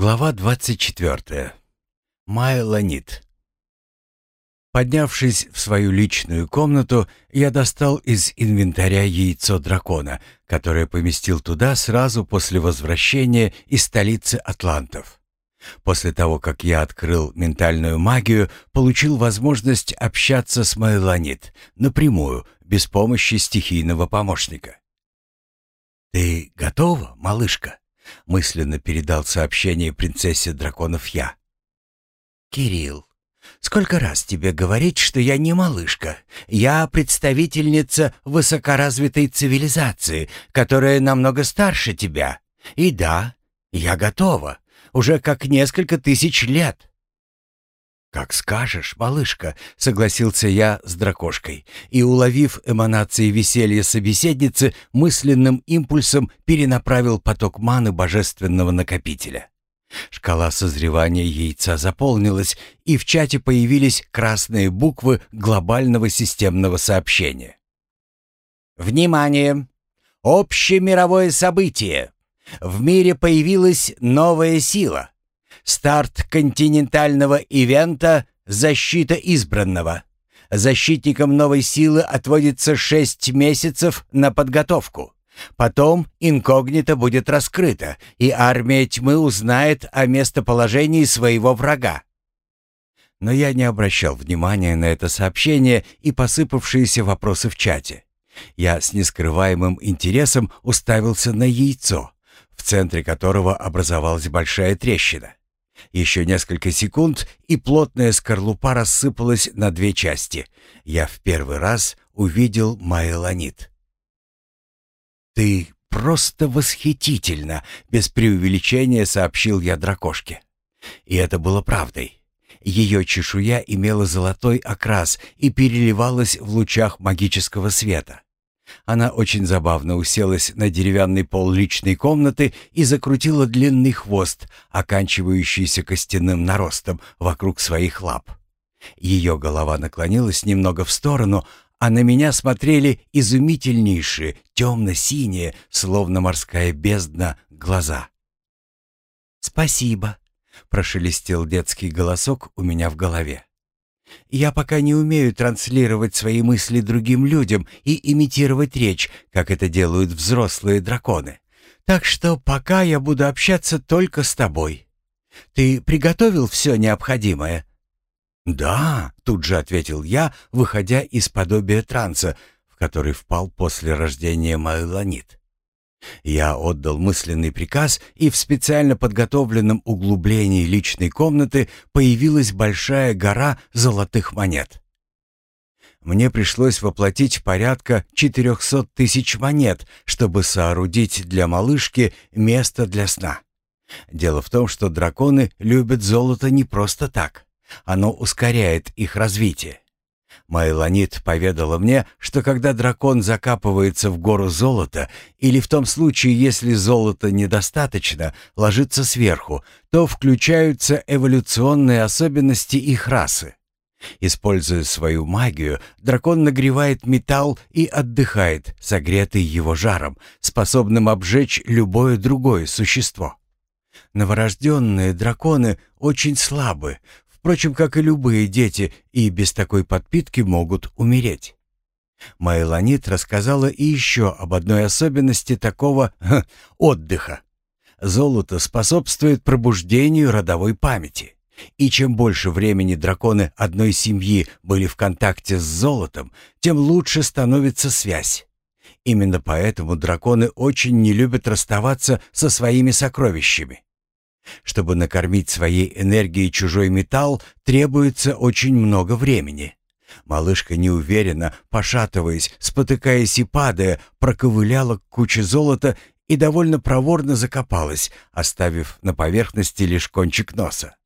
Глава 24. Майланит. Поднявшись в свою личную комнату, я достал из инвентаря яйцо дракона, которое поместил туда сразу после возвращения из столицы Атлантов. После того, как я открыл ментальную магию, получил возможность общаться с Майланит напрямую, без помощи стихийного помощника. «Ты готова, малышка?» — мысленно передал сообщение принцессе драконов я. «Кирилл, сколько раз тебе говорить, что я не малышка? Я представительница высокоразвитой цивилизации, которая намного старше тебя. И да, я готова, уже как несколько тысяч лет. «Как скажешь, малышка», — согласился я с дракошкой и, уловив эманации веселья собеседницы, мысленным импульсом перенаправил поток маны божественного накопителя. Шкала созревания яйца заполнилась, и в чате появились красные буквы глобального системного сообщения. «Внимание! Общемировое событие! В мире появилась новая сила!» Старт континентального ивента «Защита избранного». Защитникам новой силы отводится шесть месяцев на подготовку. Потом инкогнито будет раскрыто, и армия тьмы узнает о местоположении своего врага. Но я не обращал внимания на это сообщение и посыпавшиеся вопросы в чате. Я с нескрываемым интересом уставился на яйцо, в центре которого образовалась большая трещина. Еще несколько секунд, и плотная скорлупа рассыпалась на две части. Я в первый раз увидел Майланит. «Ты просто восхитительно!» — без преувеличения сообщил я дракошке. И это было правдой. Ее чешуя имела золотой окрас и переливалась в лучах магического света. Она очень забавно уселась на деревянный пол личной комнаты и закрутила длинный хвост, оканчивающийся костяным наростом вокруг своих лап. Ее голова наклонилась немного в сторону, а на меня смотрели изумительнейшие, темно-синие, словно морская бездна, глаза. «Спасибо», — прошелестел детский голосок у меня в голове. Я пока не умею транслировать свои мысли другим людям и имитировать речь, как это делают взрослые драконы. Так что пока я буду общаться только с тобой. Ты приготовил все необходимое?» «Да», — тут же ответил я, выходя из подобия транса, в который впал после рождения Майланит. Я отдал мысленный приказ, и в специально подготовленном углублении личной комнаты появилась большая гора золотых монет. Мне пришлось воплотить порядка 400 тысяч монет, чтобы соорудить для малышки место для сна. Дело в том, что драконы любят золото не просто так. Оно ускоряет их развитие. Майланит поведала мне, что когда дракон закапывается в гору золота, или в том случае, если золота недостаточно, ложится сверху, то включаются эволюционные особенности их расы. Используя свою магию, дракон нагревает металл и отдыхает, согретый его жаром, способным обжечь любое другое существо. Новорожденные драконы очень слабы, Впрочем, как и любые дети, и без такой подпитки могут умереть. Майланит рассказала и еще об одной особенности такого ха, отдыха. Золото способствует пробуждению родовой памяти. И чем больше времени драконы одной семьи были в контакте с золотом, тем лучше становится связь. Именно поэтому драконы очень не любят расставаться со своими сокровищами. Чтобы накормить своей энергией чужой металл, требуется очень много времени. Малышка неуверенно, пошатываясь, спотыкаясь и падая, проковыляла к куче золота и довольно проворно закопалась, оставив на поверхности лишь кончик носа.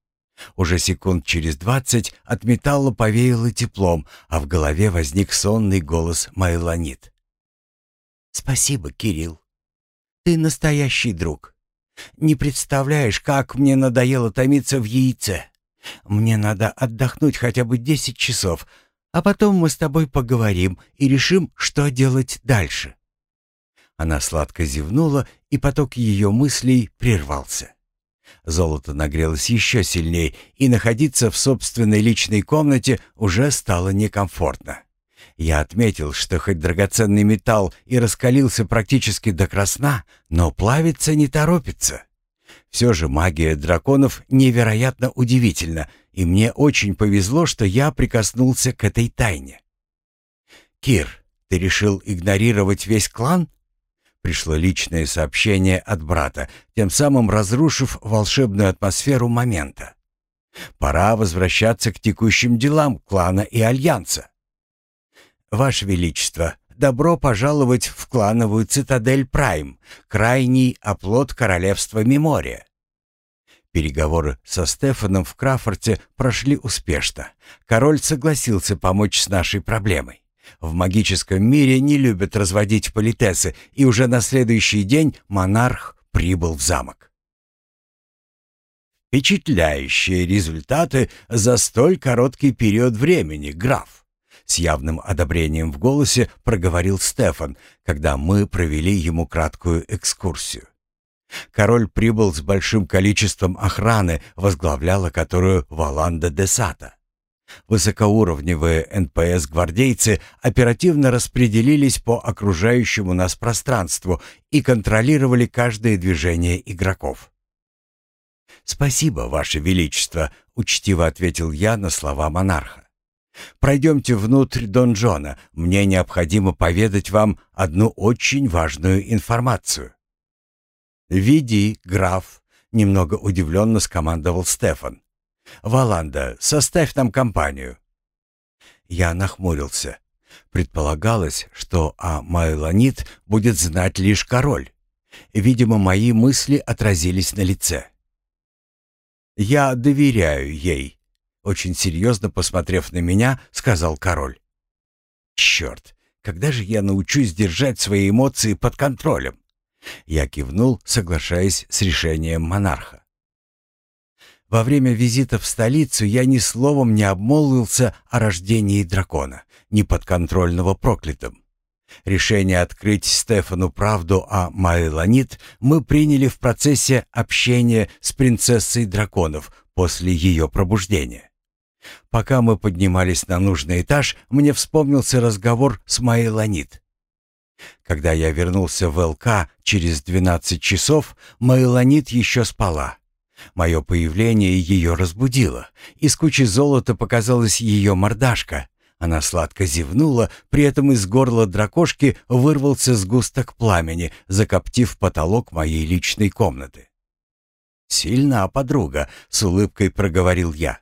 Уже секунд через двадцать от металла повеяло теплом, а в голове возник сонный голос Майланит. «Спасибо, Кирилл. Ты настоящий друг. Не представляешь, как мне надоело томиться в яйце. Мне надо отдохнуть хотя бы десять часов, а потом мы с тобой поговорим и решим, что делать дальше». Она сладко зевнула, и поток ее мыслей прервался. Золото нагрелось еще сильнее, и находиться в собственной личной комнате уже стало некомфортно. Я отметил, что хоть драгоценный металл и раскалился практически до красна, но плавиться не торопится. Все же магия драконов невероятно удивительна, и мне очень повезло, что я прикоснулся к этой тайне. «Кир, ты решил игнорировать весь клан?» Пришло личное сообщение от брата, тем самым разрушив волшебную атмосферу момента. Пора возвращаться к текущим делам клана и альянса. Ваше Величество, добро пожаловать в клановую цитадель Прайм, крайний оплот королевства Мемория. Переговоры со Стефаном в Крафорте прошли успешно. Король согласился помочь с нашей проблемой. В магическом мире не любят разводить политесы, и уже на следующий день монарх прибыл в замок. Впечатляющие результаты за столь короткий период времени, граф. С явным одобрением в голосе проговорил Стефан, когда мы провели ему краткую экскурсию. Король прибыл с большим количеством охраны, возглавляла которую Валанда де Сата. Высокоуровневые НПС-гвардейцы оперативно распределились по окружающему нас пространству и контролировали каждое движение игроков. «Спасибо, Ваше Величество», — учтиво ответил я на слова монарха. «Пройдемте внутрь донжона. Мне необходимо поведать вам одну очень важную информацию». «Веди, граф», — немного удивленно скомандовал Стефан. «Валанда, составь нам компанию». Я нахмурился. Предполагалось, что о Майланит будет знать лишь король. Видимо, мои мысли отразились на лице. «Я доверяю ей», — очень серьезно посмотрев на меня, сказал король. «Черт, когда же я научусь держать свои эмоции под контролем?» Я кивнул, соглашаясь с решением монарха. Во время визита в столицу я ни словом не обмолвился о рождении дракона, неподконтрольного проклятым. Решение открыть Стефану правду о Майланит мы приняли в процессе общения с принцессой драконов после ее пробуждения. Пока мы поднимались на нужный этаж, мне вспомнился разговор с Майланит. Когда я вернулся в ЛК через 12 часов, Майланит еще спала. Мое появление ее разбудило. Из кучи золота показалась ее мордашка. Она сладко зевнула, при этом из горла дракошки вырвался сгусток пламени, закоптив потолок моей личной комнаты. «Сильна подруга», — с улыбкой проговорил я.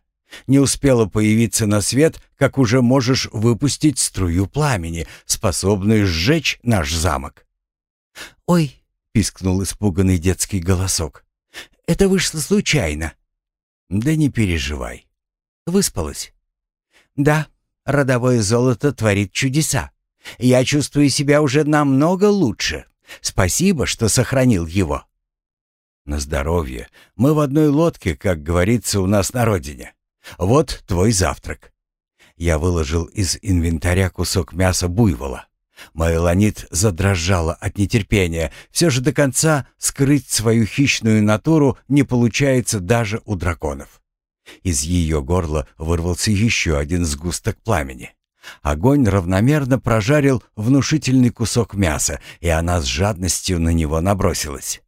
«Не успела появиться на свет, как уже можешь выпустить струю пламени, способную сжечь наш замок». «Ой!» — пискнул испуганный детский голосок. Это вышло случайно». «Да не переживай. Выспалась?» «Да, родовое золото творит чудеса. Я чувствую себя уже намного лучше. Спасибо, что сохранил его». «На здоровье. Мы в одной лодке, как говорится у нас на родине. Вот твой завтрак». Я выложил из инвентаря кусок мяса буйвола. Майланит задрожала от нетерпения. Все же до конца скрыть свою хищную натуру не получается даже у драконов. Из ее горла вырвался еще один сгусток пламени. Огонь равномерно прожарил внушительный кусок мяса, и она с жадностью на него набросилась.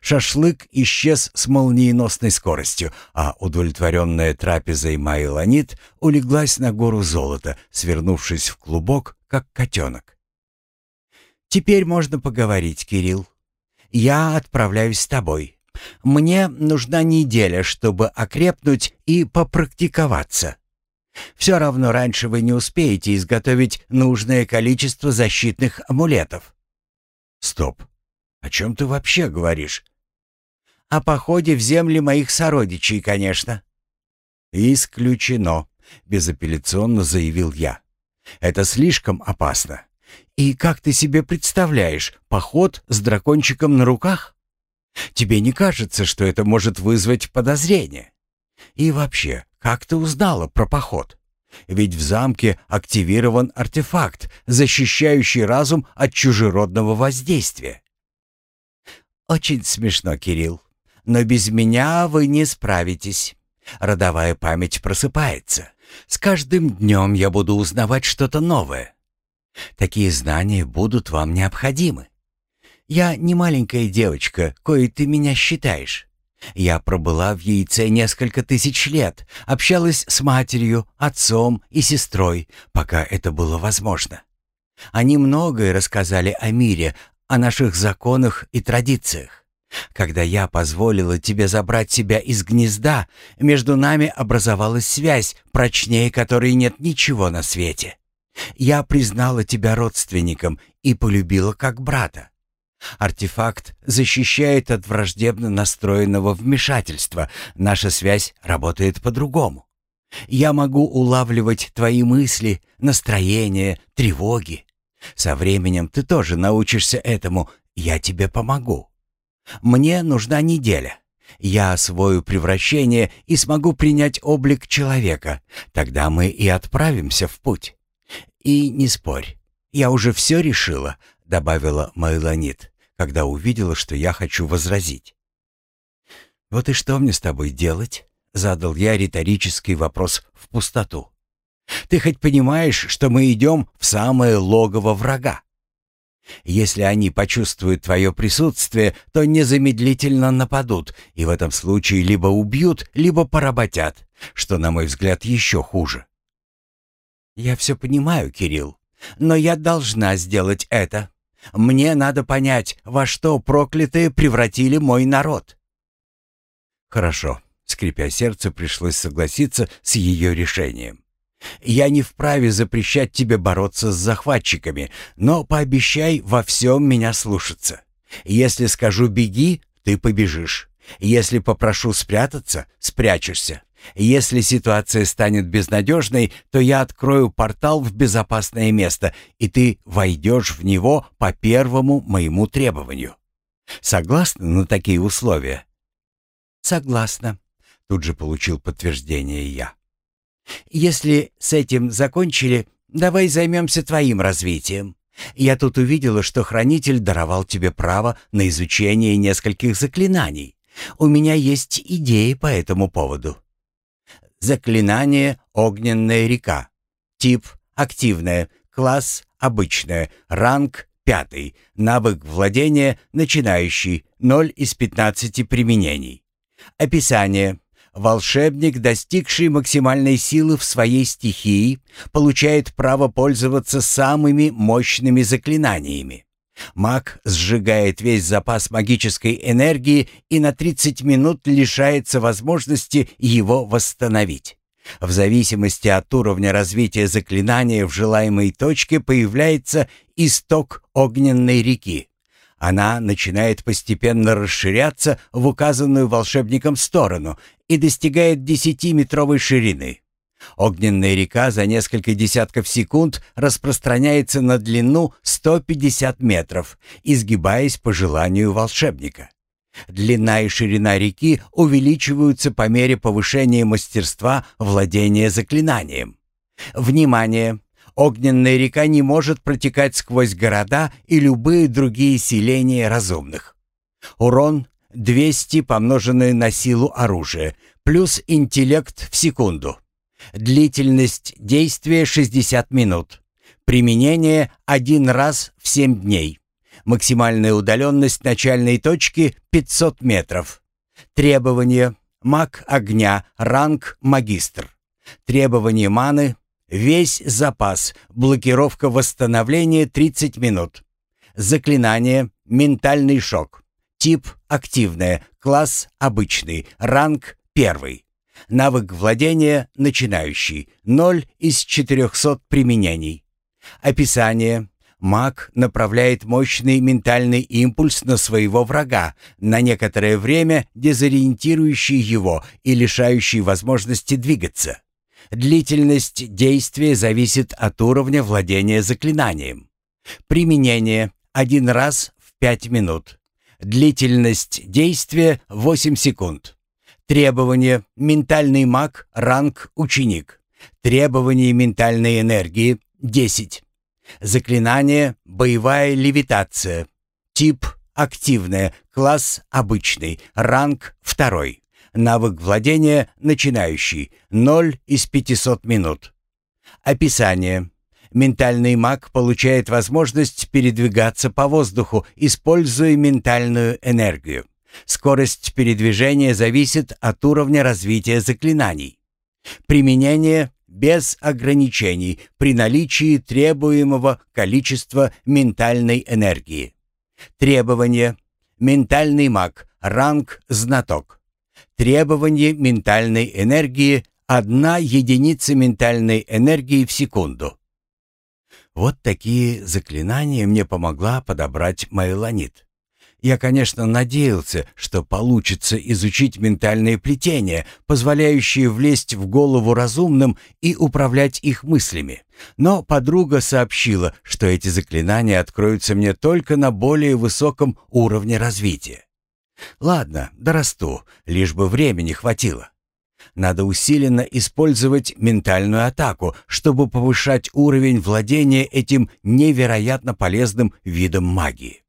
Шашлык исчез с молниеносной скоростью, а удовлетворенная трапезой Майланит улеглась на гору золота, свернувшись в клубок, как котенок. Теперь можно поговорить, Кирилл. Я отправляюсь с тобой. Мне нужна неделя, чтобы окрепнуть и попрактиковаться. Все равно раньше вы не успеете изготовить нужное количество защитных амулетов. Стоп. О чем ты вообще говоришь? О походе в земли моих сородичей, конечно. Исключено, безапелляционно заявил я. Это слишком опасно. И как ты себе представляешь поход с дракончиком на руках? Тебе не кажется, что это может вызвать подозрение? И вообще, как ты узнала про поход? Ведь в замке активирован артефакт, защищающий разум от чужеродного воздействия. Очень смешно, Кирилл. Но без меня вы не справитесь. Родовая память просыпается. С каждым днем я буду узнавать что-то новое. Такие знания будут вам необходимы. Я не маленькая девочка, кое ты меня считаешь. Я пробыла в яйце несколько тысяч лет, общалась с матерью, отцом и сестрой, пока это было возможно. Они многое рассказали о мире, о наших законах и традициях. Когда я позволила тебе забрать себя из гнезда, между нами образовалась связь, прочнее которой нет ничего на свете. Я признала тебя родственником и полюбила как брата. Артефакт защищает от враждебно настроенного вмешательства. Наша связь работает по-другому. Я могу улавливать твои мысли, настроения, тревоги. Со временем ты тоже научишься этому, я тебе помогу. Мне нужна неделя. Я освою превращение и смогу принять облик человека. Тогда мы и отправимся в путь. И не спорь, я уже все решила, добавила Майланит, когда увидела, что я хочу возразить. Вот и что мне с тобой делать? задал я риторический вопрос в пустоту. Ты хоть понимаешь, что мы идем в самое логово врага? Если они почувствуют твое присутствие, то незамедлительно нападут, и в этом случае либо убьют, либо поработят, что, на мой взгляд, еще хуже. Я все понимаю, Кирилл, но я должна сделать это. Мне надо понять, во что проклятые превратили мой народ. Хорошо, скрипя сердце, пришлось согласиться с ее решением. Я не вправе запрещать тебе бороться с захватчиками, но пообещай во всем меня слушаться. Если скажу «беги», ты побежишь. Если попрошу спрятаться, спрячешься. Если ситуация станет безнадежной, то я открою портал в безопасное место, и ты войдешь в него по первому моему требованию. Согласна на такие условия? Согласна. Тут же получил подтверждение я. Если с этим закончили, давай займемся твоим развитием. Я тут увидела, что хранитель даровал тебе право на изучение нескольких заклинаний. У меня есть идеи по этому поводу. Заклинание «Огненная река». Тип «Активное». Класс «Обычное». Ранг «Пятый». Навык владения «Начинающий». 0 из 15 применений. Описание. Волшебник, достигший максимальной силы в своей стихии, получает право пользоваться самыми мощными заклинаниями. Маг сжигает весь запас магической энергии и на 30 минут лишается возможности его восстановить. В зависимости от уровня развития заклинания в желаемой точке появляется исток огненной реки. Она начинает постепенно расширяться в указанную волшебником сторону и достигает десятиметровой ширины. Огненная река за несколько десятков секунд распространяется на длину 150 метров, изгибаясь по желанию волшебника. Длина и ширина реки увеличиваются по мере повышения мастерства владения заклинанием. Внимание! Огненная река не может протекать сквозь города и любые другие селения разумных. Урон 200 помноженное на силу оружия, плюс интеллект в секунду. Длительность действия 60 минут. Применение один раз в 7 дней. Максимальная удаленность начальной точки 500 метров. Требования. Маг огня, ранг магистр. Требования маны. Весь запас. Блокировка восстановления 30 минут. Заклинание. Ментальный шок. Тип активное. Класс обычный. Ранг первый. Навык владения начинающий. 0 из 400 применений. Описание. Маг направляет мощный ментальный импульс на своего врага, на некоторое время дезориентирующий его и лишающий возможности двигаться. Длительность действия зависит от уровня владения заклинанием. Применение. Один раз в 5 минут. Длительность действия 8 секунд. Требования «Ментальный маг», ранг «Ученик». Требования ментальной энергии 10. Заклинание «Боевая левитация». Тип активное, класс обычный, ранг второй. Навык владения начинающий, 0 из 500 минут. Описание. Ментальный маг получает возможность передвигаться по воздуху, используя ментальную энергию. Скорость передвижения зависит от уровня развития заклинаний. Применение без ограничений при наличии требуемого количества ментальной энергии. Требование. Ментальный маг. Ранг знаток. Требование ментальной энергии – одна единица ментальной энергии в секунду. Вот такие заклинания мне помогла подобрать Майланит. Я, конечно, надеялся, что получится изучить ментальные плетения, позволяющие влезть в голову разумным и управлять их мыслями. Но подруга сообщила, что эти заклинания откроются мне только на более высоком уровне развития. Ладно, дорасту, лишь бы времени хватило. Надо усиленно использовать ментальную атаку, чтобы повышать уровень владения этим невероятно полезным видом магии.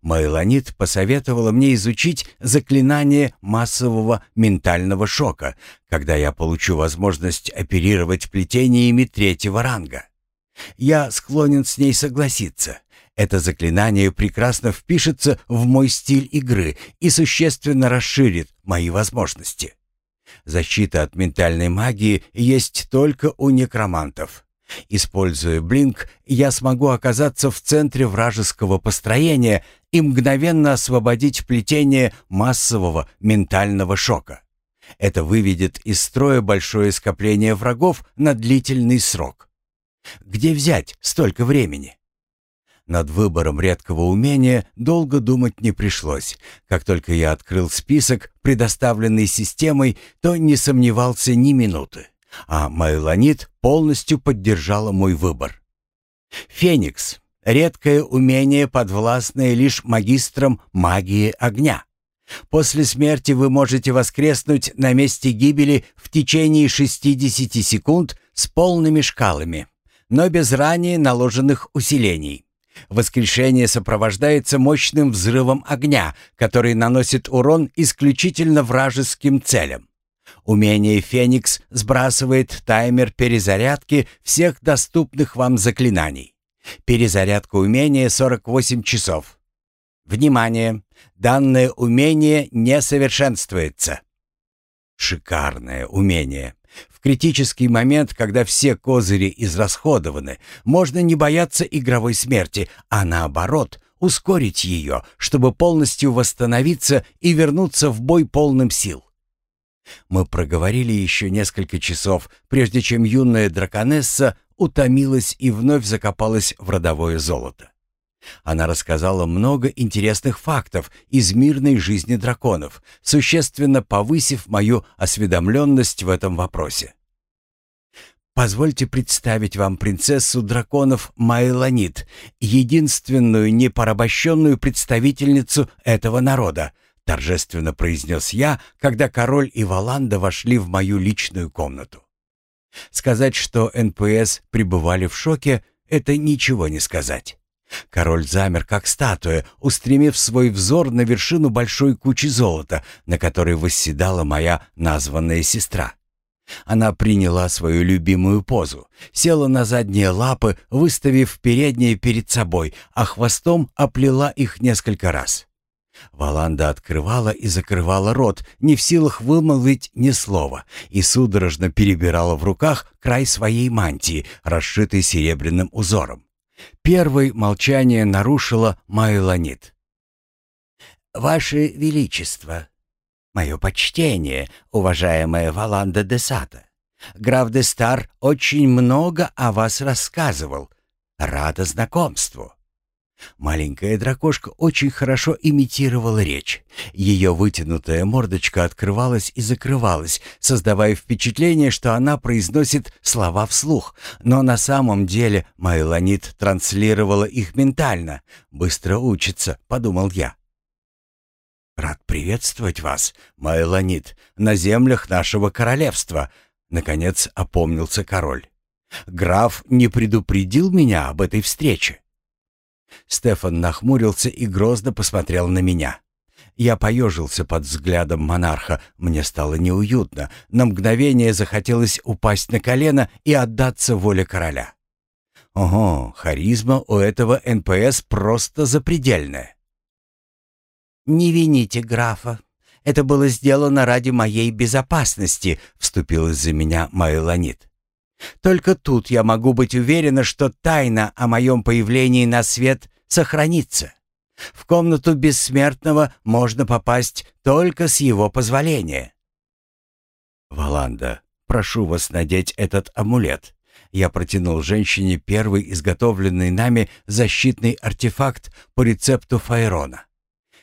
Майланит посоветовала мне изучить заклинание массового ментального шока, когда я получу возможность оперировать плетениями третьего ранга. Я склонен с ней согласиться. Это заклинание прекрасно впишется в мой стиль игры и существенно расширит мои возможности. Защита от ментальной магии есть только у некромантов. Используя блинк, я смогу оказаться в центре вражеского построения и мгновенно освободить плетение массового ментального шока. Это выведет из строя большое скопление врагов на длительный срок. Где взять столько времени? Над выбором редкого умения долго думать не пришлось. Как только я открыл список, предоставленный системой, то не сомневался ни минуты а Майланит полностью поддержала мой выбор. Феникс — редкое умение, подвластное лишь магистрам магии огня. После смерти вы можете воскреснуть на месте гибели в течение 60 секунд с полными шкалами, но без ранее наложенных усилений. Воскрешение сопровождается мощным взрывом огня, который наносит урон исключительно вражеским целям. Умение «Феникс» сбрасывает таймер перезарядки всех доступных вам заклинаний. Перезарядка умения 48 часов. Внимание! Данное умение не совершенствуется. Шикарное умение. Критический момент, когда все козыри израсходованы, можно не бояться игровой смерти, а наоборот, ускорить ее, чтобы полностью восстановиться и вернуться в бой полным сил. Мы проговорили еще несколько часов, прежде чем юная драконесса утомилась и вновь закопалась в родовое золото. Она рассказала много интересных фактов из мирной жизни драконов, существенно повысив мою осведомленность в этом вопросе. Позвольте представить вам принцессу драконов Майланит, единственную непорабощенную представительницу этого народа, — торжественно произнес я, когда король и Валанда вошли в мою личную комнату. Сказать, что НПС пребывали в шоке, это ничего не сказать. Король замер, как статуя, устремив свой взор на вершину большой кучи золота, на которой восседала моя названная сестра. Она приняла свою любимую позу, села на задние лапы, выставив передние перед собой, а хвостом оплела их несколько раз. Валанда открывала и закрывала рот, не в силах вымолвить ни слова, и судорожно перебирала в руках край своей мантии, расшитой серебряным узором. Первой молчание нарушила Майланит. «Ваше Величество, мое почтение, уважаемая Валанда де Сата. Граф де Стар очень много о вас рассказывал. Рада знакомству». Маленькая дракошка очень хорошо имитировала речь. Ее вытянутая мордочка открывалась и закрывалась, создавая впечатление, что она произносит слова вслух, но на самом деле Майланит транслировала их ментально. «Быстро учится», — подумал я. «Рад приветствовать вас, Майланит, на землях нашего королевства», — наконец опомнился король. «Граф не предупредил меня об этой встрече». Стефан нахмурился и грозно посмотрел на меня. Я поежился под взглядом монарха. Мне стало неуютно. На мгновение захотелось упасть на колено и отдаться воле короля. Ого, харизма у этого НПС просто запредельная. «Не вините графа. Это было сделано ради моей безопасности», — вступилась за меня Майланит. «Только тут я могу быть уверена, что тайна о моем появлении на свет сохранится. В комнату бессмертного можно попасть только с его позволения». «Валанда, прошу вас надеть этот амулет». Я протянул женщине первый изготовленный нами защитный артефакт по рецепту Файрона.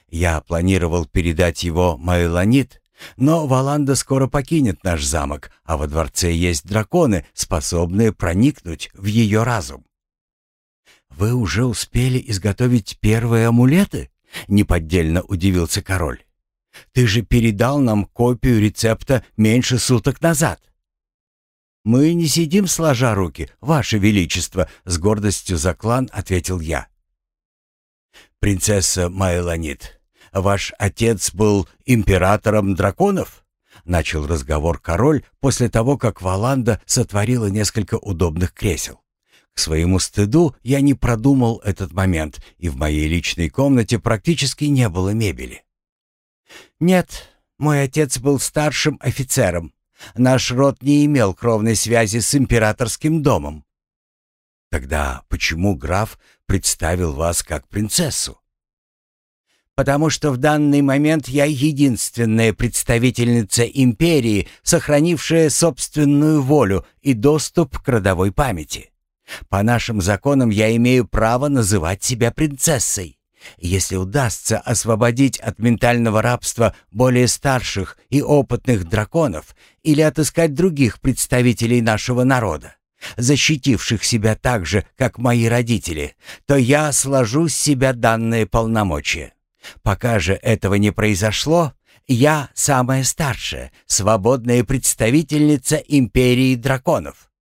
Я планировал передать его Майланит, но Валанда скоро покинет наш замок, а во дворце есть драконы, способные проникнуть в ее разум. «Вы уже успели изготовить первые амулеты?» — неподдельно удивился король. «Ты же передал нам копию рецепта меньше суток назад». «Мы не сидим сложа руки, Ваше Величество», — с гордостью за клан ответил я. «Принцесса Майланит, ваш отец был императором драконов?» — начал разговор король после того, как Валанда сотворила несколько удобных кресел. К своему стыду я не продумал этот момент, и в моей личной комнате практически не было мебели. «Нет, мой отец был старшим офицером. Наш род не имел кровной связи с императорским домом». «Тогда почему граф представил вас как принцессу?» Потому что в данный момент я единственная представительница империи, сохранившая собственную волю и доступ к родовой памяти. По нашим законам я имею право называть себя принцессой. Если удастся освободить от ментального рабства более старших и опытных драконов или отыскать других представителей нашего народа, защитивших себя так же, как мои родители, то я сложу с себя данные полномочия. Пока же этого не произошло, я самая старшая, свободная представительница империи драконов.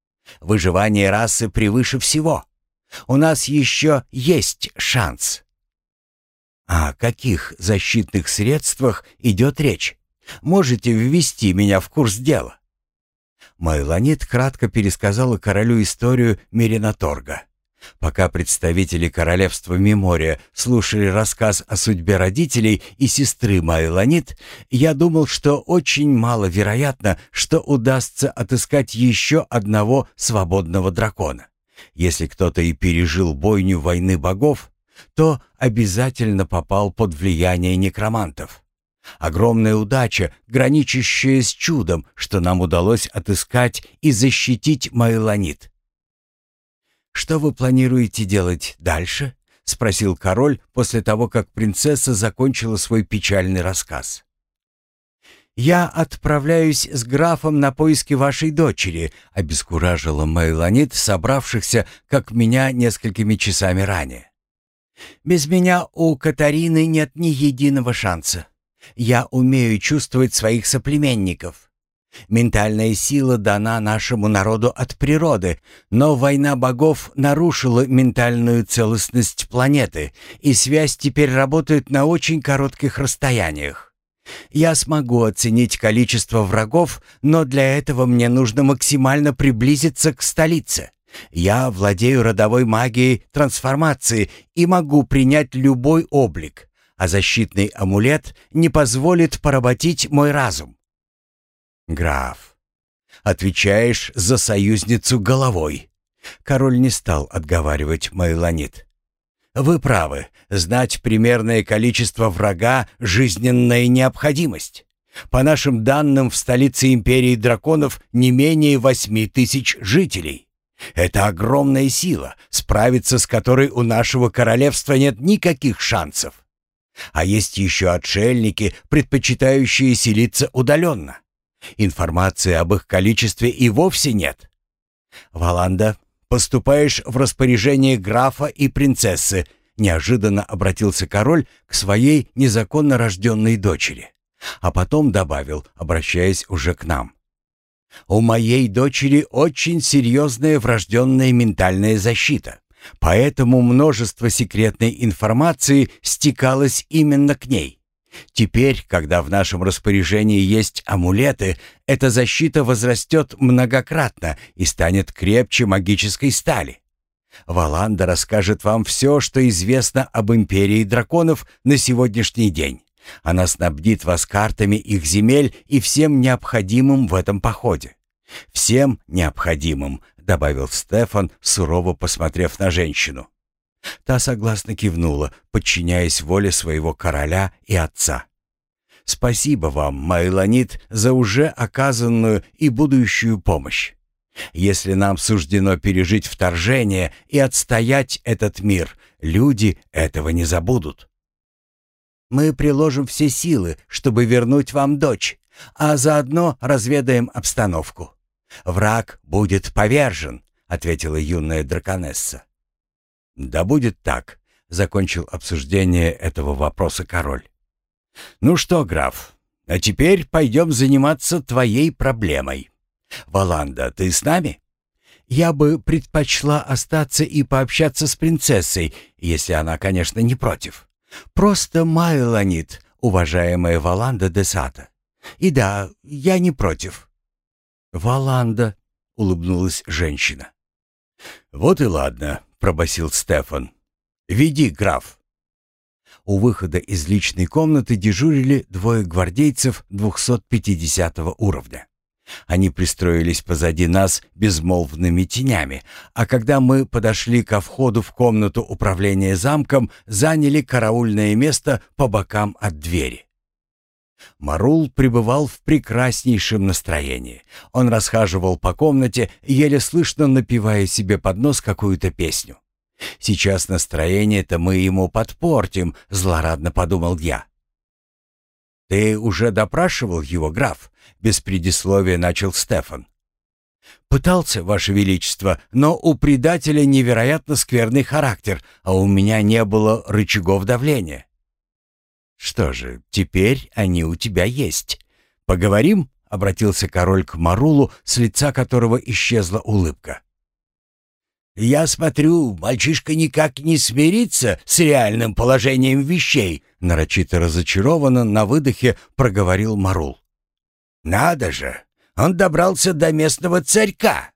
Выживание расы превыше всего. У нас еще есть шанс. О каких защитных средствах идет речь? Можете ввести меня в курс дела? Майланит кратко пересказала королю историю Меринаторга. Пока представители королевства Мемория слушали рассказ о судьбе родителей и сестры Майланит, я думал, что очень маловероятно, что удастся отыскать еще одного свободного дракона. Если кто-то и пережил бойню войны богов, то обязательно попал под влияние некромантов. Огромная удача, граничащая с чудом, что нам удалось отыскать и защитить Майланит. «Что вы планируете делать дальше?» — спросил король после того, как принцесса закончила свой печальный рассказ. «Я отправляюсь с графом на поиски вашей дочери», — обескуражила Мейланит, собравшихся, как меня, несколькими часами ранее. «Без меня у Катарины нет ни единого шанса. Я умею чувствовать своих соплеменников. Ментальная сила дана нашему народу от природы, но война богов нарушила ментальную целостность планеты, и связь теперь работает на очень коротких расстояниях. Я смогу оценить количество врагов, но для этого мне нужно максимально приблизиться к столице. Я владею родовой магией трансформации и могу принять любой облик, а защитный амулет не позволит поработить мой разум. «Граф, отвечаешь за союзницу головой». Король не стал отговаривать Майланит. «Вы правы, знать примерное количество врага — жизненная необходимость. По нашим данным, в столице Империи Драконов не менее восьми тысяч жителей. Это огромная сила, справиться с которой у нашего королевства нет никаких шансов. А есть еще отшельники, предпочитающие селиться удаленно. Информации об их количестве и вовсе нет. Валанда, поступаешь в распоряжение графа и принцессы, неожиданно обратился король к своей незаконно рожденной дочери, а потом добавил, обращаясь уже к нам. У моей дочери очень серьезная врожденная ментальная защита. Поэтому множество секретной информации стекалось именно к ней. Теперь, когда в нашем распоряжении есть амулеты, эта защита возрастет многократно и станет крепче магической стали. Валанда расскажет вам все, что известно об Империи Драконов на сегодняшний день. Она снабдит вас картами их земель и всем необходимым в этом походе. Всем необходимым, добавил Стефан, сурово посмотрев на женщину. Та согласно кивнула, подчиняясь воле своего короля и отца. «Спасибо вам, Майланит, за уже оказанную и будущую помощь. Если нам суждено пережить вторжение и отстоять этот мир, люди этого не забудут. Мы приложим все силы, чтобы вернуть вам дочь, а заодно разведаем обстановку. Враг будет повержен, ответила юная драконесса. Да будет так, закончил обсуждение этого вопроса король. Ну что, граф, а теперь пойдем заниматься твоей проблемой. Валанда, ты с нами? Я бы предпочла остаться и пообщаться с принцессой, если она, конечно, не против. Просто Майланит, уважаемая Валанда де Сата. И да, я не против. Валанда, улыбнулась женщина. Вот и ладно, пробасил Стефан. Веди, граф. У выхода из личной комнаты дежурили двое гвардейцев 250 уровня. Они пристроились позади нас безмолвными тенями, а когда мы подошли ко входу в комнату управления замком, заняли караульное место по бокам от двери. Марул пребывал в прекраснейшем настроении. Он расхаживал по комнате, еле слышно напевая себе под нос какую-то песню. «Сейчас настроение-то мы ему подпортим», — злорадно подумал я. «Ты уже допрашивал его, граф?» — без предисловия начал Стефан. «Пытался, Ваше Величество, но у предателя невероятно скверный характер, а у меня не было рычагов давления». «Что же, теперь они у тебя есть. Поговорим?» — обратился король к Марулу, с лица которого исчезла улыбка. «Я смотрю, мальчишка никак не смирится с реальным положением вещей», нарочито разочарованно на выдохе проговорил Марул. «Надо же! Он добрался до местного царька.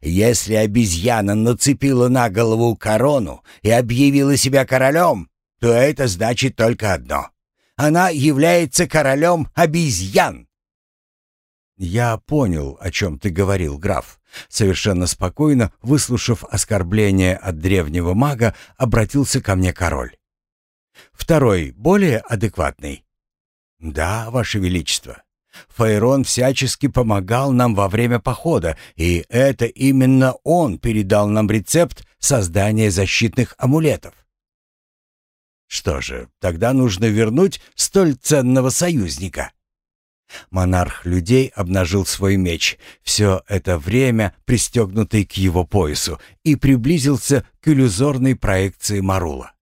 Если обезьяна нацепила на голову корону и объявила себя королем, то это значит только одно. Она является королем обезьян. «Я понял, о чем ты говорил, граф». Совершенно спокойно, выслушав оскорбление от древнего мага, обратился ко мне король. «Второй, более адекватный?» «Да, ваше величество. Фаерон всячески помогал нам во время похода, и это именно он передал нам рецепт создания защитных амулетов. Что же, тогда нужно вернуть столь ценного союзника. Монарх людей обнажил свой меч, все это время пристегнутый к его поясу, и приблизился к иллюзорной проекции Марула.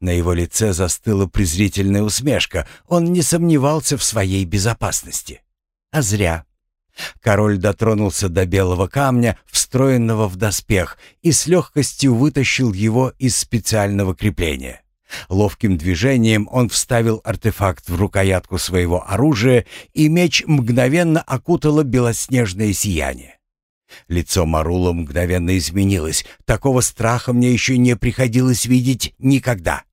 На его лице застыла презрительная усмешка, он не сомневался в своей безопасности. А зря. Король дотронулся до белого камня, встроенного в доспех, и с легкостью вытащил его из специального крепления. Ловким движением он вставил артефакт в рукоятку своего оружия, и меч мгновенно окутало белоснежное сияние. Лицо Марула мгновенно изменилось. Такого страха мне еще не приходилось видеть никогда.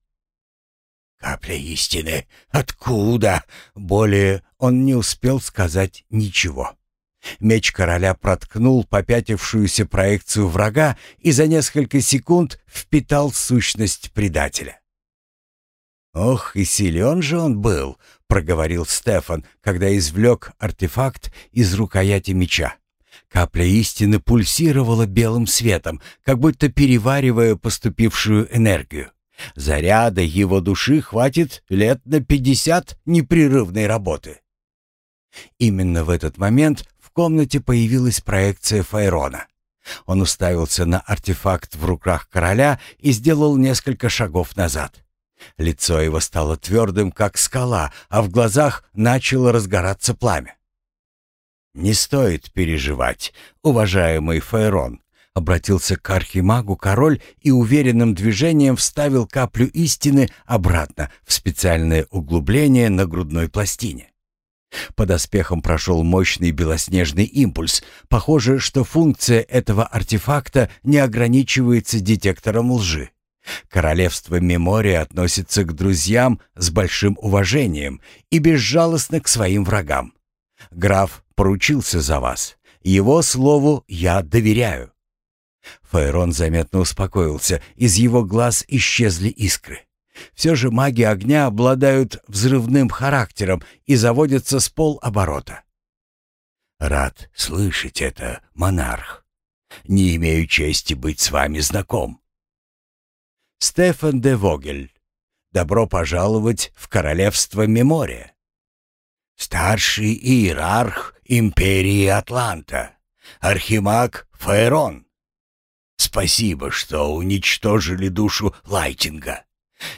«Капля истины! Откуда?» Более он не успел сказать ничего. Меч короля проткнул попятившуюся проекцию врага и за несколько секунд впитал сущность предателя. «Ох, и силен же он был», — проговорил Стефан, когда извлек артефакт из рукояти меча. Капля истины пульсировала белым светом, как будто переваривая поступившую энергию. Заряда его души хватит лет на пятьдесят непрерывной работы. Именно в этот момент в комнате появилась проекция Файрона. Он уставился на артефакт в руках короля и сделал несколько шагов назад. Лицо его стало твердым, как скала, а в глазах начало разгораться пламя. «Не стоит переживать, уважаемый Фейрон», Обратился к архимагу король и уверенным движением вставил каплю истины обратно в специальное углубление на грудной пластине. Под оспехом прошел мощный белоснежный импульс. Похоже, что функция этого артефакта не ограничивается детектором лжи. Королевство Мемория относится к друзьям с большим уважением и безжалостно к своим врагам. Граф поручился за вас. Его слову я доверяю. Фаерон заметно успокоился, из его глаз исчезли искры. Все же маги огня обладают взрывным характером и заводятся с полоборота. «Рад слышать это, монарх. Не имею чести быть с вами знаком». «Стефан де Вогель, добро пожаловать в королевство Мемория». «Старший иерарх империи Атланта, архимаг Фаерон. Спасибо, что уничтожили душу Лайтинга.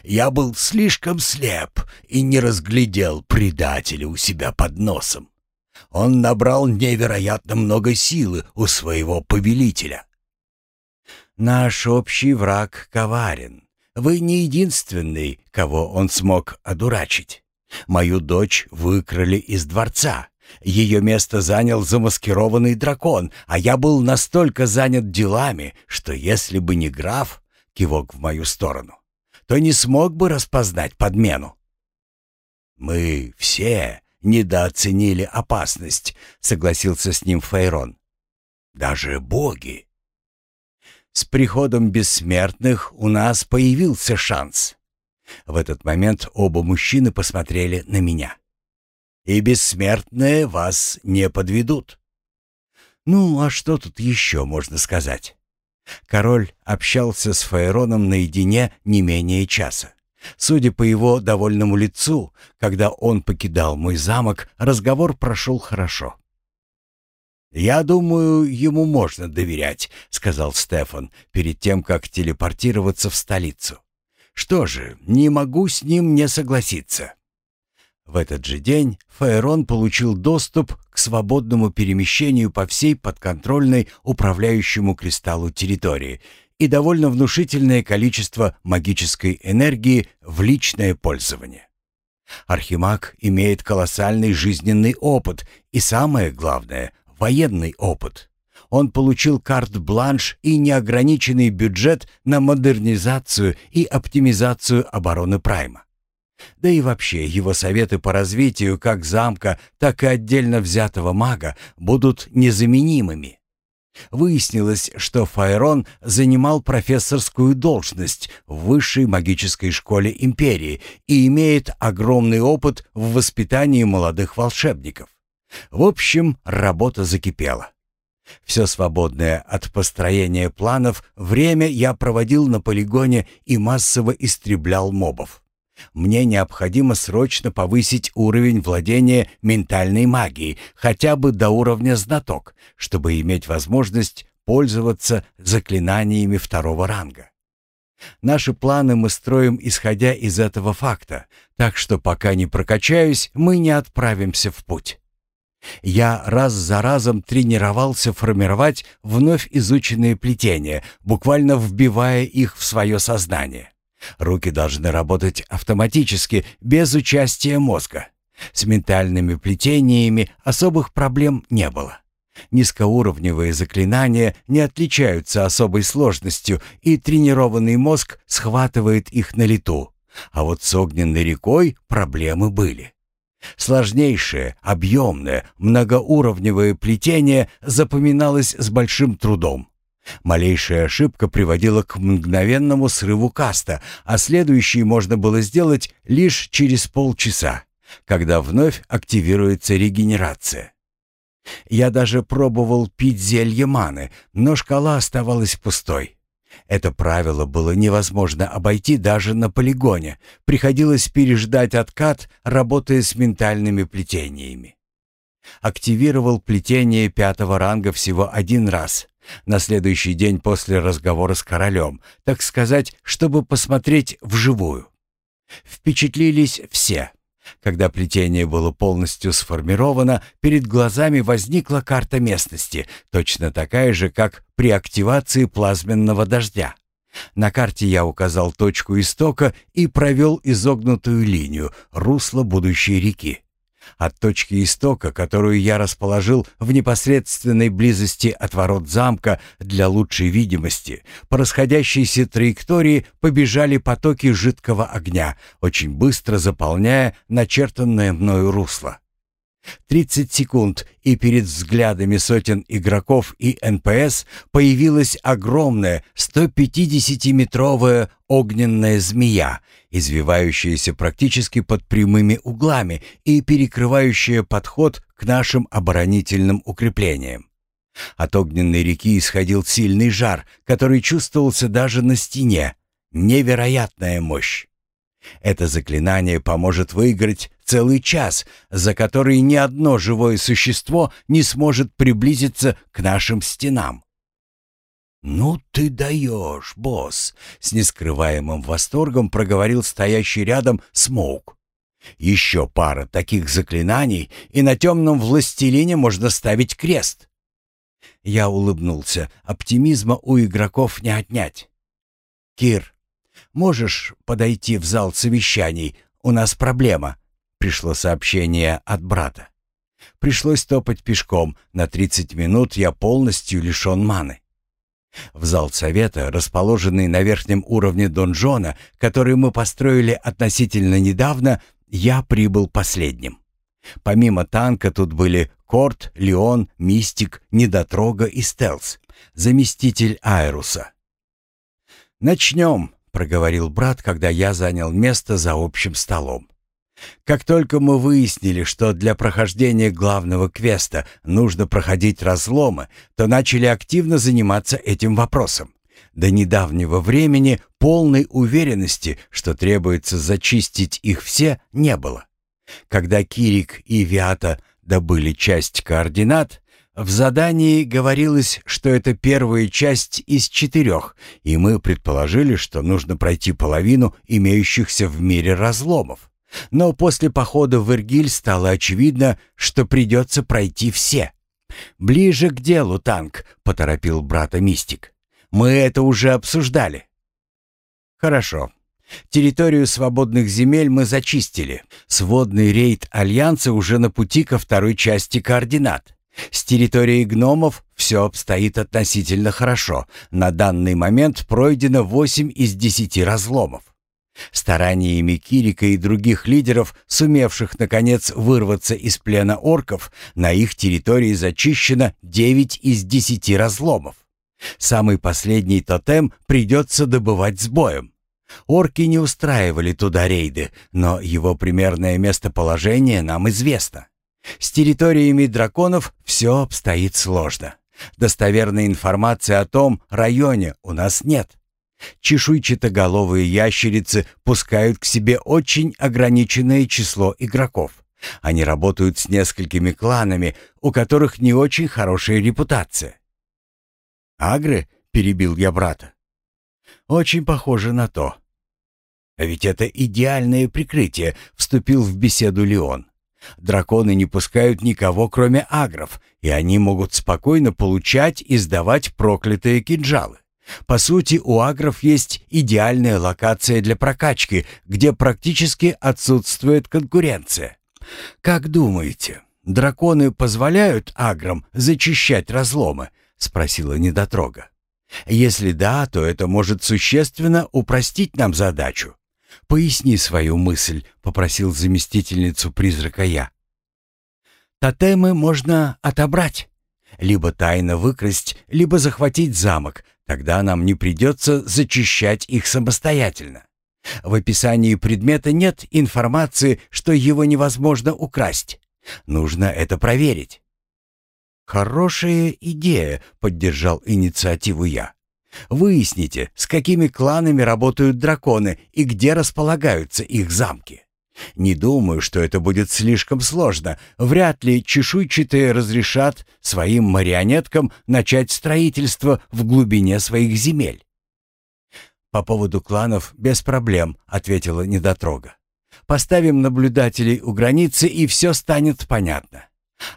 Я был слишком слеп и не разглядел предателя у себя под носом. Он набрал невероятно много силы у своего повелителя. Наш общий враг коварен. Вы не единственный, кого он смог одурачить. Мою дочь выкрали из дворца. Ее место занял замаскированный дракон, а я был настолько занят делами, что если бы не граф, кивок в мою сторону, то не смог бы распознать подмену. «Мы все недооценили опасность», — согласился с ним Фейрон. «Даже боги». «С приходом бессмертных у нас появился шанс». В этот момент оба мужчины посмотрели на меня. «И бессмертные вас не подведут». «Ну, а что тут еще можно сказать?» Король общался с Фаероном наедине не менее часа. Судя по его довольному лицу, когда он покидал мой замок, разговор прошел хорошо. «Я думаю, ему можно доверять», — сказал Стефан перед тем, как телепортироваться в столицу. «Что же, не могу с ним не согласиться». В этот же день Фаерон получил доступ к свободному перемещению по всей подконтрольной управляющему кристаллу территории и довольно внушительное количество магической энергии в личное пользование. Архимаг имеет колоссальный жизненный опыт и, самое главное, военный опыт. Он получил карт-бланш и неограниченный бюджет на модернизацию и оптимизацию обороны Прайма. Да и вообще его советы по развитию как замка, так и отдельно взятого мага будут незаменимыми. Выяснилось, что Файрон занимал профессорскую должность в высшей магической школе империи и имеет огромный опыт в воспитании молодых волшебников. В общем, работа закипела. Все свободное от построения планов время я проводил на полигоне и массово истреблял мобов. Мне необходимо срочно повысить уровень владения ментальной магией, хотя бы до уровня знаток, чтобы иметь возможность пользоваться заклинаниями второго ранга. Наши планы мы строим исходя из этого факта, так что пока не прокачаюсь, мы не отправимся в путь. Я раз за разом тренировался формировать вновь изученные плетения, буквально вбивая их в свое сознание. Руки должны работать автоматически, без участия мозга. С ментальными плетениями особых проблем не было. Низкоуровневые заклинания не отличаются особой сложностью, и тренированный мозг схватывает их на лету. А вот с огненной рекой проблемы были. Сложнейшее, объемное, многоуровневое плетение запоминалось с большим трудом. Малейшая ошибка приводила к мгновенному срыву каста, а следующий можно было сделать лишь через полчаса, когда вновь активируется регенерация. Я даже пробовал пить зелье маны, но шкала оставалась пустой. Это правило было невозможно обойти даже на полигоне. Приходилось переждать откат, работая с ментальными плетениями. Активировал плетение пятого ранга всего один раз, на следующий день после разговора с королем, так сказать, чтобы посмотреть вживую. Впечатлились все. Когда плетение было полностью сформировано, перед глазами возникла карта местности, точно такая же, как при активации плазменного дождя. На карте я указал точку истока и провел изогнутую линию, русло будущей реки. От точки истока, которую я расположил в непосредственной близости от ворот замка для лучшей видимости, по расходящейся траектории побежали потоки жидкого огня, очень быстро заполняя начертанное мною русло. 30 секунд, и перед взглядами сотен игроков и НПС появилась огромная 150-метровая огненная змея, извивающаяся практически под прямыми углами и перекрывающая подход к нашим оборонительным укреплениям. От огненной реки исходил сильный жар, который чувствовался даже на стене. Невероятная мощь. Это заклинание поможет выиграть целый час, за который ни одно живое существо не сможет приблизиться к нашим стенам. «Ну ты даешь, босс!» — с нескрываемым восторгом проговорил стоящий рядом Смоук. «Еще пара таких заклинаний, и на темном властелине можно ставить крест». Я улыбнулся. Оптимизма у игроков не отнять. «Кир, можешь подойти в зал совещаний? У нас проблема», — пришло сообщение от брата. Пришлось топать пешком. На 30 минут я полностью лишен маны. В зал совета, расположенный на верхнем уровне донжона, который мы построили относительно недавно, я прибыл последним. Помимо танка тут были Корт, Леон, Мистик, Недотрога и Стелс, заместитель Айруса. «Начнем», — проговорил брат, когда я занял место за общим столом. Как только мы выяснили, что для прохождения главного квеста нужно проходить разломы, то начали активно заниматься этим вопросом. До недавнего времени полной уверенности, что требуется зачистить их все, не было. Когда Кирик и Виата добыли часть координат, в задании говорилось, что это первая часть из четырех, и мы предположили, что нужно пройти половину имеющихся в мире разломов. Но после похода в Иргиль стало очевидно, что придется пройти все. «Ближе к делу, танк», — поторопил брата Мистик. «Мы это уже обсуждали». «Хорошо. Территорию свободных земель мы зачистили. Сводный рейд Альянса уже на пути ко второй части координат. С территорией гномов все обстоит относительно хорошо. На данный момент пройдено 8 из 10 разломов. Стараниями Кирика и других лидеров, сумевших, наконец, вырваться из плена орков, на их территории зачищено 9 из 10 разломов. Самый последний тотем придется добывать с боем. Орки не устраивали туда рейды, но его примерное местоположение нам известно. С территориями драконов все обстоит сложно. Достоверной информации о том районе у нас нет. Чешуйчатоголовые ящерицы пускают к себе очень ограниченное число игроков. Они работают с несколькими кланами, у которых не очень хорошая репутация. «Агры?» — перебил я брата. «Очень похоже на то». «А ведь это идеальное прикрытие», — вступил в беседу Леон. «Драконы не пускают никого, кроме агров, и они могут спокойно получать и сдавать проклятые кинжалы. По сути, у агров есть идеальная локация для прокачки, где практически отсутствует конкуренция. Как думаете, драконы позволяют аграм зачищать разломы? спросила недотрога. Если да, то это может существенно упростить нам задачу. Поясни свою мысль, попросил заместительницу призрака я. Тотемы можно отобрать, либо тайно выкрасть, либо захватить замок, Тогда нам не придется зачищать их самостоятельно. В описании предмета нет информации, что его невозможно украсть. Нужно это проверить. «Хорошая идея», — поддержал инициативу я. «Выясните, с какими кланами работают драконы и где располагаются их замки». Не думаю, что это будет слишком сложно. Вряд ли чешуйчатые разрешат своим марионеткам начать строительство в глубине своих земель. «По поводу кланов без проблем», — ответила недотрога. Поставим наблюдателей у границы, и все станет понятно.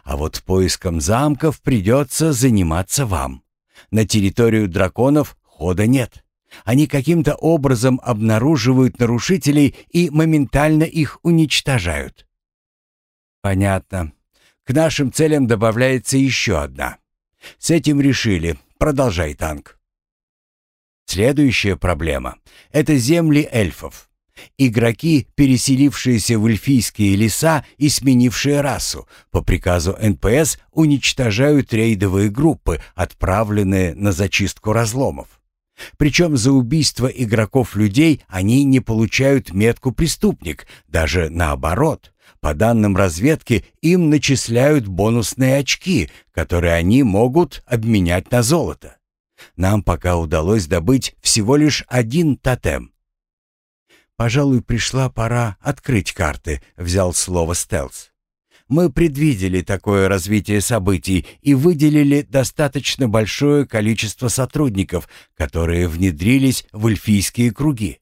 А вот поиском замков придется заниматься вам. На территорию драконов хода нет. Они каким-то образом обнаруживают нарушителей и моментально их уничтожают. Понятно. К нашим целям добавляется еще одна. С этим решили. Продолжай, танк. Следующая проблема — это земли эльфов. Игроки, переселившиеся в эльфийские леса и сменившие расу, по приказу НПС уничтожают рейдовые группы, отправленные на зачистку разломов. Причем за убийство игроков-людей они не получают метку «преступник», даже наоборот. По данным разведки, им начисляют бонусные очки, которые они могут обменять на золото. Нам пока удалось добыть всего лишь один тотем. «Пожалуй, пришла пора открыть карты», — взял слово Стелс. «Мы предвидели такое развитие событий и выделили достаточно большое количество сотрудников, которые внедрились в эльфийские круги.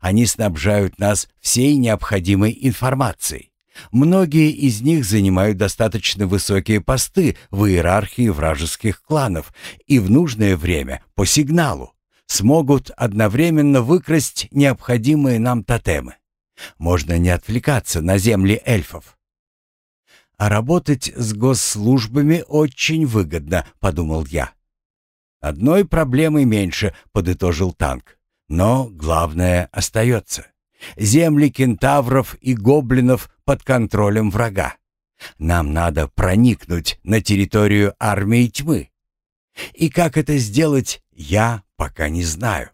Они снабжают нас всей необходимой информацией. Многие из них занимают достаточно высокие посты в иерархии вражеских кланов и в нужное время по сигналу смогут одновременно выкрасть необходимые нам тотемы. Можно не отвлекаться на земли эльфов. А работать с госслужбами очень выгодно, подумал я. Одной проблемой меньше, подытожил танк. Но главное остается. Земли кентавров и гоблинов под контролем врага. Нам надо проникнуть на территорию армии тьмы. И как это сделать, я пока не знаю.